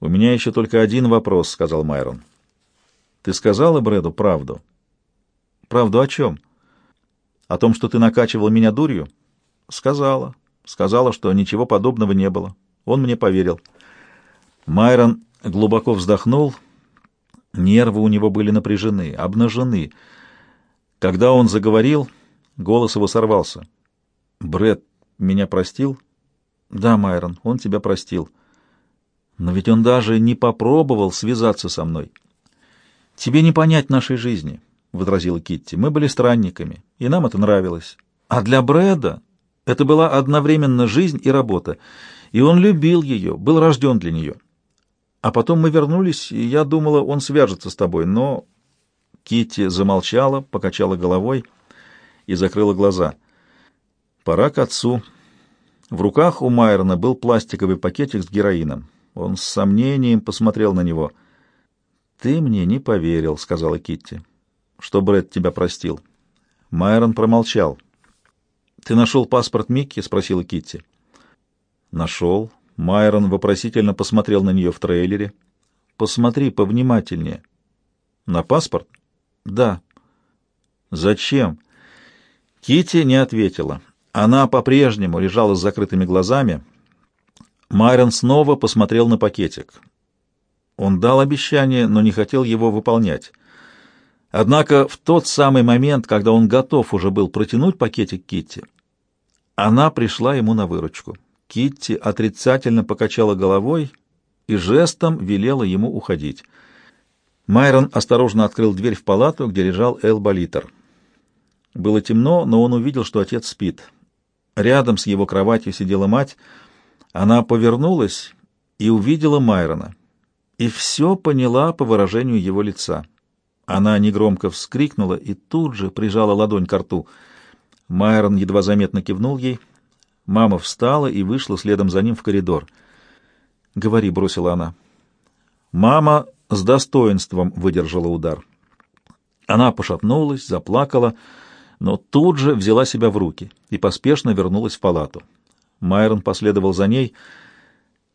«У меня еще только один вопрос», — сказал Майрон. «Ты сказала Брэду правду?» «Правду о чем?» «О том, что ты накачивал меня дурью?» «Сказала. Сказала, что ничего подобного не было. Он мне поверил». Майрон глубоко вздохнул. Нервы у него были напряжены, обнажены. Когда он заговорил, голос его сорвался. «Брэд меня простил?» «Да, Майрон, он тебя простил». «Но ведь он даже не попробовал связаться со мной». «Тебе не понять нашей жизни», — возразила Китти. «Мы были странниками, и нам это нравилось. А для Брэда это была одновременно жизнь и работа, и он любил ее, был рожден для нее». А потом мы вернулись, и я думала, он свяжется с тобой, но...» Китти замолчала, покачала головой и закрыла глаза. «Пора к отцу». В руках у Майерна был пластиковый пакетик с героином. Он с сомнением посмотрел на него. «Ты мне не поверил», — сказала Китти, — «что Брэд тебя простил». Майрон промолчал. «Ты нашел паспорт Микки?» — спросила Китти. «Нашел», Майрон вопросительно посмотрел на нее в трейлере. «Посмотри повнимательнее». «На паспорт?» «Да». «Зачем?» Кити не ответила. Она по-прежнему лежала с закрытыми глазами. Майрон снова посмотрел на пакетик. Он дал обещание, но не хотел его выполнять. Однако в тот самый момент, когда он готов уже был протянуть пакетик Китти, она пришла ему на выручку. Китти отрицательно покачала головой и жестом велела ему уходить. Майрон осторожно открыл дверь в палату, где лежал Эл Болитер. Было темно, но он увидел, что отец спит. Рядом с его кроватью сидела мать. Она повернулась и увидела Майрона. И все поняла по выражению его лица. Она негромко вскрикнула и тут же прижала ладонь к рту. Майрон едва заметно кивнул ей — Мама встала и вышла следом за ним в коридор. «Говори», — бросила она. Мама с достоинством выдержала удар. Она пошатнулась, заплакала, но тут же взяла себя в руки и поспешно вернулась в палату. Майрон последовал за ней.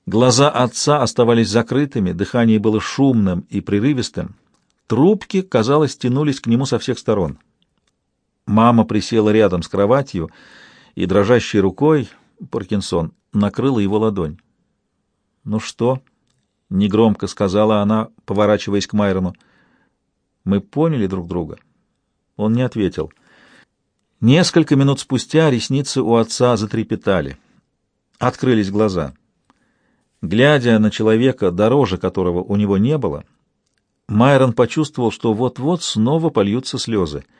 Глаза отца оставались закрытыми, дыхание было шумным и прерывистым. Трубки, казалось, тянулись к нему со всех сторон. Мама присела рядом с кроватью и дрожащей рукой Паркинсон накрыла его ладонь. «Ну что?» — негромко сказала она, поворачиваясь к Майрону. «Мы поняли друг друга?» Он не ответил. Несколько минут спустя ресницы у отца затрепетали. Открылись глаза. Глядя на человека, дороже которого у него не было, Майрон почувствовал, что вот-вот снова польются слезы —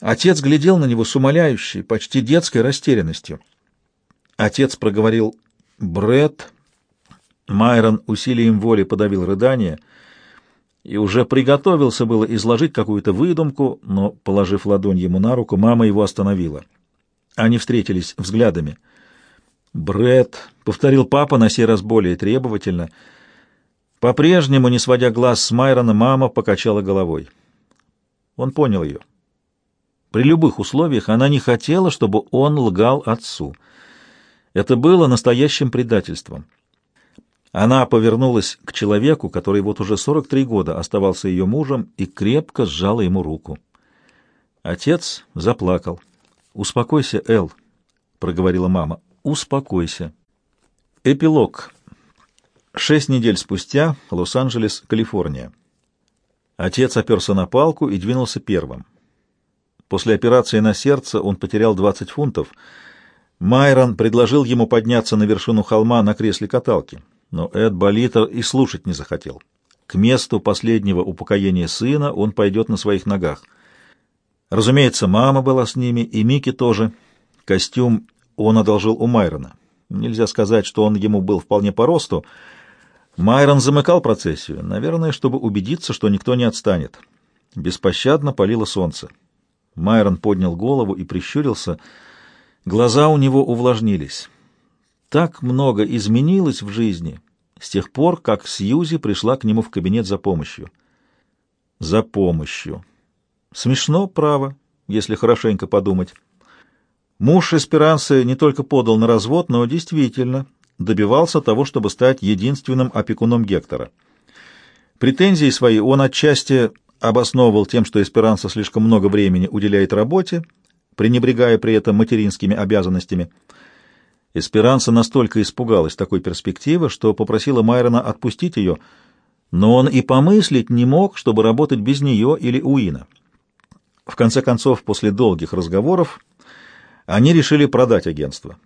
Отец глядел на него с умоляющей, почти детской растерянностью. Отец проговорил «Бред». Майрон усилием воли подавил рыдание и уже приготовился было изложить какую-то выдумку, но, положив ладонь ему на руку, мама его остановила. Они встретились взглядами. Бред, повторил папа на сей раз более требовательно. По-прежнему, не сводя глаз с Майрона, мама покачала головой. Он понял ее. При любых условиях она не хотела, чтобы он лгал отцу. Это было настоящим предательством. Она повернулась к человеку, который вот уже 43 года оставался ее мужем, и крепко сжала ему руку. Отец заплакал. «Успокойся, Эл», — проговорила мама. «Успокойся». Эпилог. Шесть недель спустя, Лос-Анджелес, Калифорния. Отец оперся на палку и двинулся первым. После операции на сердце он потерял 20 фунтов. Майрон предложил ему подняться на вершину холма на кресле каталки, но Эд Болитер и слушать не захотел. К месту последнего упокоения сына он пойдет на своих ногах. Разумеется, мама была с ними, и Микки тоже. Костюм он одолжил у Майрона. Нельзя сказать, что он ему был вполне по росту. Майрон замыкал процессию, наверное, чтобы убедиться, что никто не отстанет. Беспощадно палило солнце. Майрон поднял голову и прищурился. Глаза у него увлажнились. Так много изменилось в жизни с тех пор, как Сьюзи пришла к нему в кабинет за помощью. За помощью. Смешно, право, если хорошенько подумать. Муж Эсперанцы не только подал на развод, но действительно добивался того, чтобы стать единственным опекуном Гектора. Претензии свои он отчасти обосновывал тем, что Эсперанса слишком много времени уделяет работе, пренебрегая при этом материнскими обязанностями. Эсперанса настолько испугалась такой перспективы, что попросила Майрона отпустить ее, но он и помыслить не мог, чтобы работать без нее или Уина. В конце концов, после долгих разговоров, они решили продать агентство.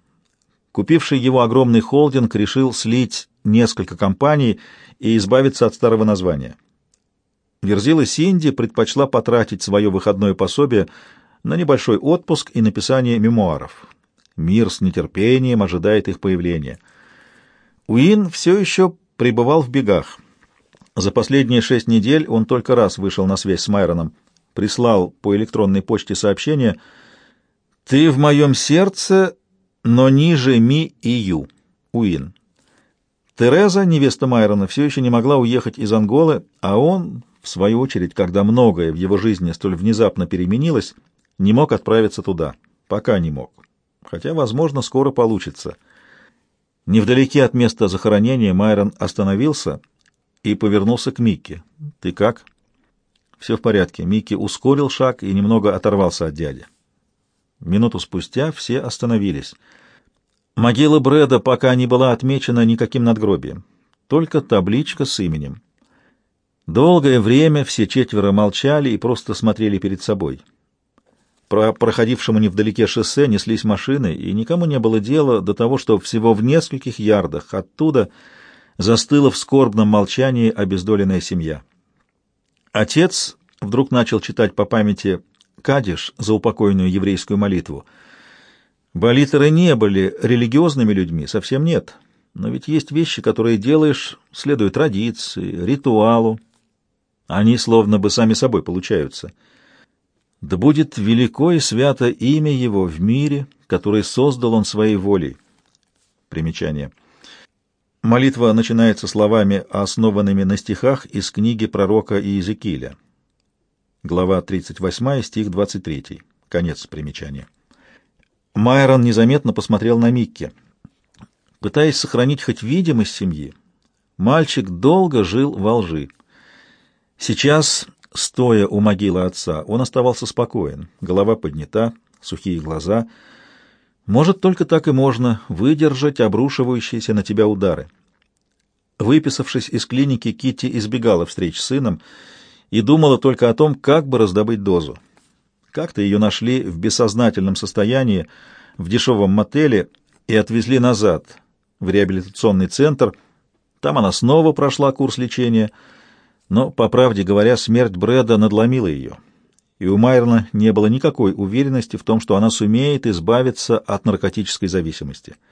Купивший его огромный холдинг решил слить несколько компаний и избавиться от старого названия. Верзила Синди предпочла потратить свое выходное пособие на небольшой отпуск и написание мемуаров. Мир с нетерпением ожидает их появления. Уин все еще пребывал в бегах. За последние шесть недель он только раз вышел на связь с Майроном, прислал по электронной почте сообщение «Ты в моем сердце, но ниже Ми и Ю». Уин. Тереза, невеста Майрона, все еще не могла уехать из Анголы, а он, в свою очередь, когда многое в его жизни столь внезапно переменилось, не мог отправиться туда. Пока не мог. Хотя, возможно, скоро получится. Невдалеке от места захоронения Майрон остановился и повернулся к Микке. «Ты как?» «Все в порядке». Микки ускорил шаг и немного оторвался от дяди. Минуту спустя все остановились. Могила Брэда пока не была отмечена никаким надгробием, только табличка с именем. Долгое время все четверо молчали и просто смотрели перед собой. Про проходившему невдалеке шоссе неслись машины, и никому не было дела до того, что всего в нескольких ярдах оттуда застыла в скорбном молчании обездоленная семья. Отец вдруг начал читать по памяти кадиш за упокойную еврейскую молитву. Болитеры не были религиозными людьми, совсем нет. Но ведь есть вещи, которые делаешь, следуя традиции, ритуалу. Они словно бы сами собой получаются — да будет велико и свято имя Его в мире, который создал Он своей волей. Примечание. Молитва начинается словами, основанными на стихах из книги пророка Иезекииля. Глава 38, стих 23. Конец примечания. Майрон незаметно посмотрел на Микки. Пытаясь сохранить хоть видимость семьи, мальчик долго жил во лжи. Сейчас Стоя у могилы отца, он оставался спокоен, голова поднята, сухие глаза. Может, только так и можно выдержать обрушивающиеся на тебя удары. Выписавшись из клиники, Китти избегала встреч с сыном и думала только о том, как бы раздобыть дозу. Как-то ее нашли в бессознательном состоянии в дешевом мотеле и отвезли назад в реабилитационный центр. Там она снова прошла курс лечения — но, по правде говоря, смерть Брэда надломила ее, и у Майерна не было никакой уверенности в том, что она сумеет избавиться от наркотической зависимости —